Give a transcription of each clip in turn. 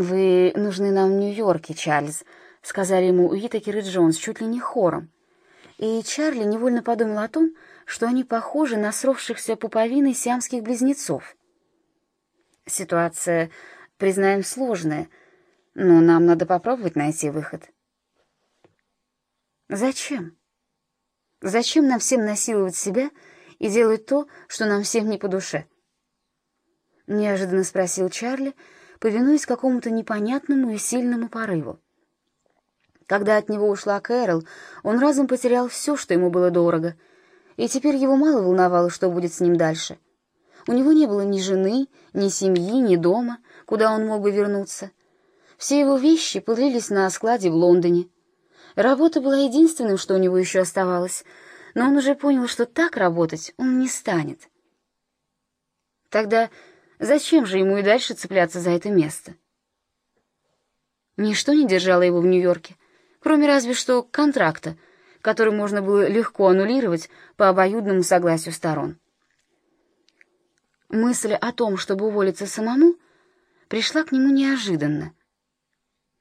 «Вы нужны нам в Нью-Йорке, Чарльз», — сказали ему Уитакер и Джонс чуть ли не хором. И Чарли невольно подумал о том, что они похожи на сросшихся пуповиной сиамских близнецов. Ситуация, признаем, сложная, но нам надо попробовать найти выход. Зачем? Зачем нам всем насиловать себя и делать то, что нам всем не по душе? Неожиданно спросил Чарли, повинуясь какому-то непонятному и сильному порыву. Когда от него ушла Кэрол, он разом потерял все, что ему было дорого, и теперь его мало волновало, что будет с ним дальше. У него не было ни жены, ни семьи, ни дома, куда он мог бы вернуться. Все его вещи пылились на складе в Лондоне. Работа была единственным, что у него еще оставалось, но он уже понял, что так работать он не станет. Тогда Зачем же ему и дальше цепляться за это место? Ничто не держало его в Нью-Йорке, кроме разве что контракта, который можно было легко аннулировать по обоюдному согласию сторон. Мысль о том, чтобы уволиться самому, пришла к нему неожиданно.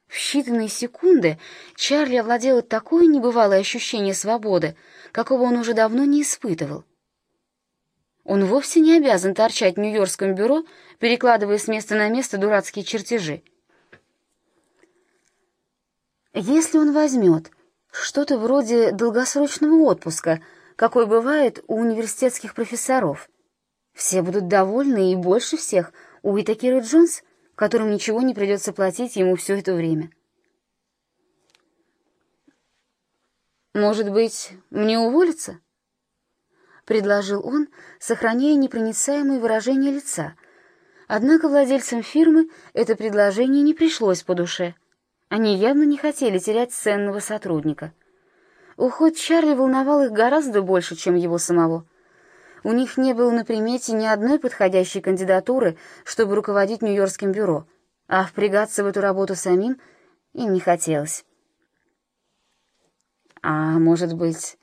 В считанные секунды Чарли овладело такое небывалое ощущение свободы, какого он уже давно не испытывал. Он вовсе не обязан торчать в Нью-Йоркском бюро, перекладывая с места на место дурацкие чертежи. Если он возьмет что-то вроде долгосрочного отпуска, какой бывает у университетских профессоров, все будут довольны и больше всех Уитакер и Джонс, которым ничего не придется платить ему все это время. «Может быть, мне уволиться?» Предложил он, сохраняя непроницаемое выражение лица. Однако владельцам фирмы это предложение не пришлось по душе. Они явно не хотели терять ценного сотрудника. Уход Чарли волновал их гораздо больше, чем его самого. У них не было на примете ни одной подходящей кандидатуры, чтобы руководить Нью-Йоркским бюро, а впрягаться в эту работу самим им не хотелось. «А может быть,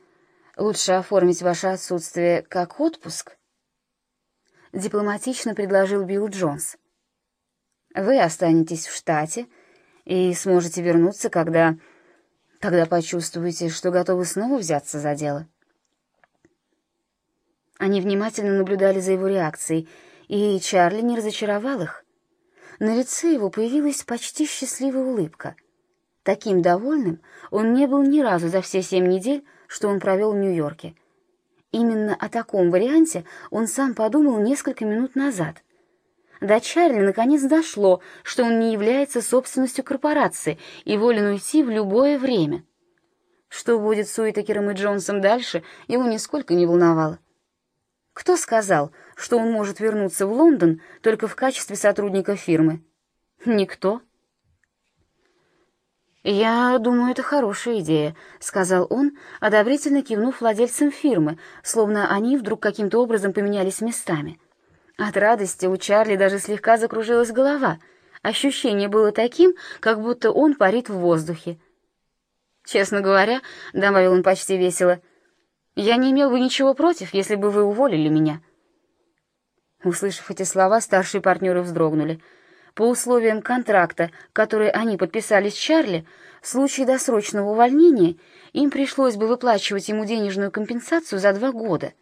Лучше оформить ваше отсутствие как отпуск. Дипломатично предложил Билл Джонс. Вы останетесь в штате и сможете вернуться, когда... когда почувствуете, что готовы снова взяться за дело. Они внимательно наблюдали за его реакцией, и Чарли не разочаровал их. На лице его появилась почти счастливая улыбка. Таким довольным он не был ни разу за все семь недель, что он провел в Нью-Йорке. Именно о таком варианте он сам подумал несколько минут назад. До Чарли наконец дошло, что он не является собственностью корпорации и волен уйти в любое время. Что будет с Уитакером и Джонсом дальше, его нисколько не волновало. Кто сказал, что он может вернуться в Лондон только в качестве сотрудника фирмы? Никто. «Я думаю, это хорошая идея», — сказал он, одобрительно кивнув владельцам фирмы, словно они вдруг каким-то образом поменялись местами. От радости у Чарли даже слегка закружилась голова. Ощущение было таким, как будто он парит в воздухе. «Честно говоря», — добавил он почти весело, — «я не имел бы ничего против, если бы вы уволили меня». Услышав эти слова, старшие партнеры вздрогнули — по условиям контракта, который они подписали с Чарли, в случае досрочного увольнения им пришлось бы выплачивать ему денежную компенсацию за два года.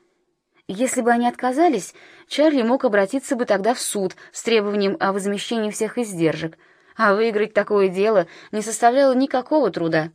Если бы они отказались, Чарли мог обратиться бы тогда в суд с требованием о возмещении всех издержек, а выиграть такое дело не составляло никакого труда.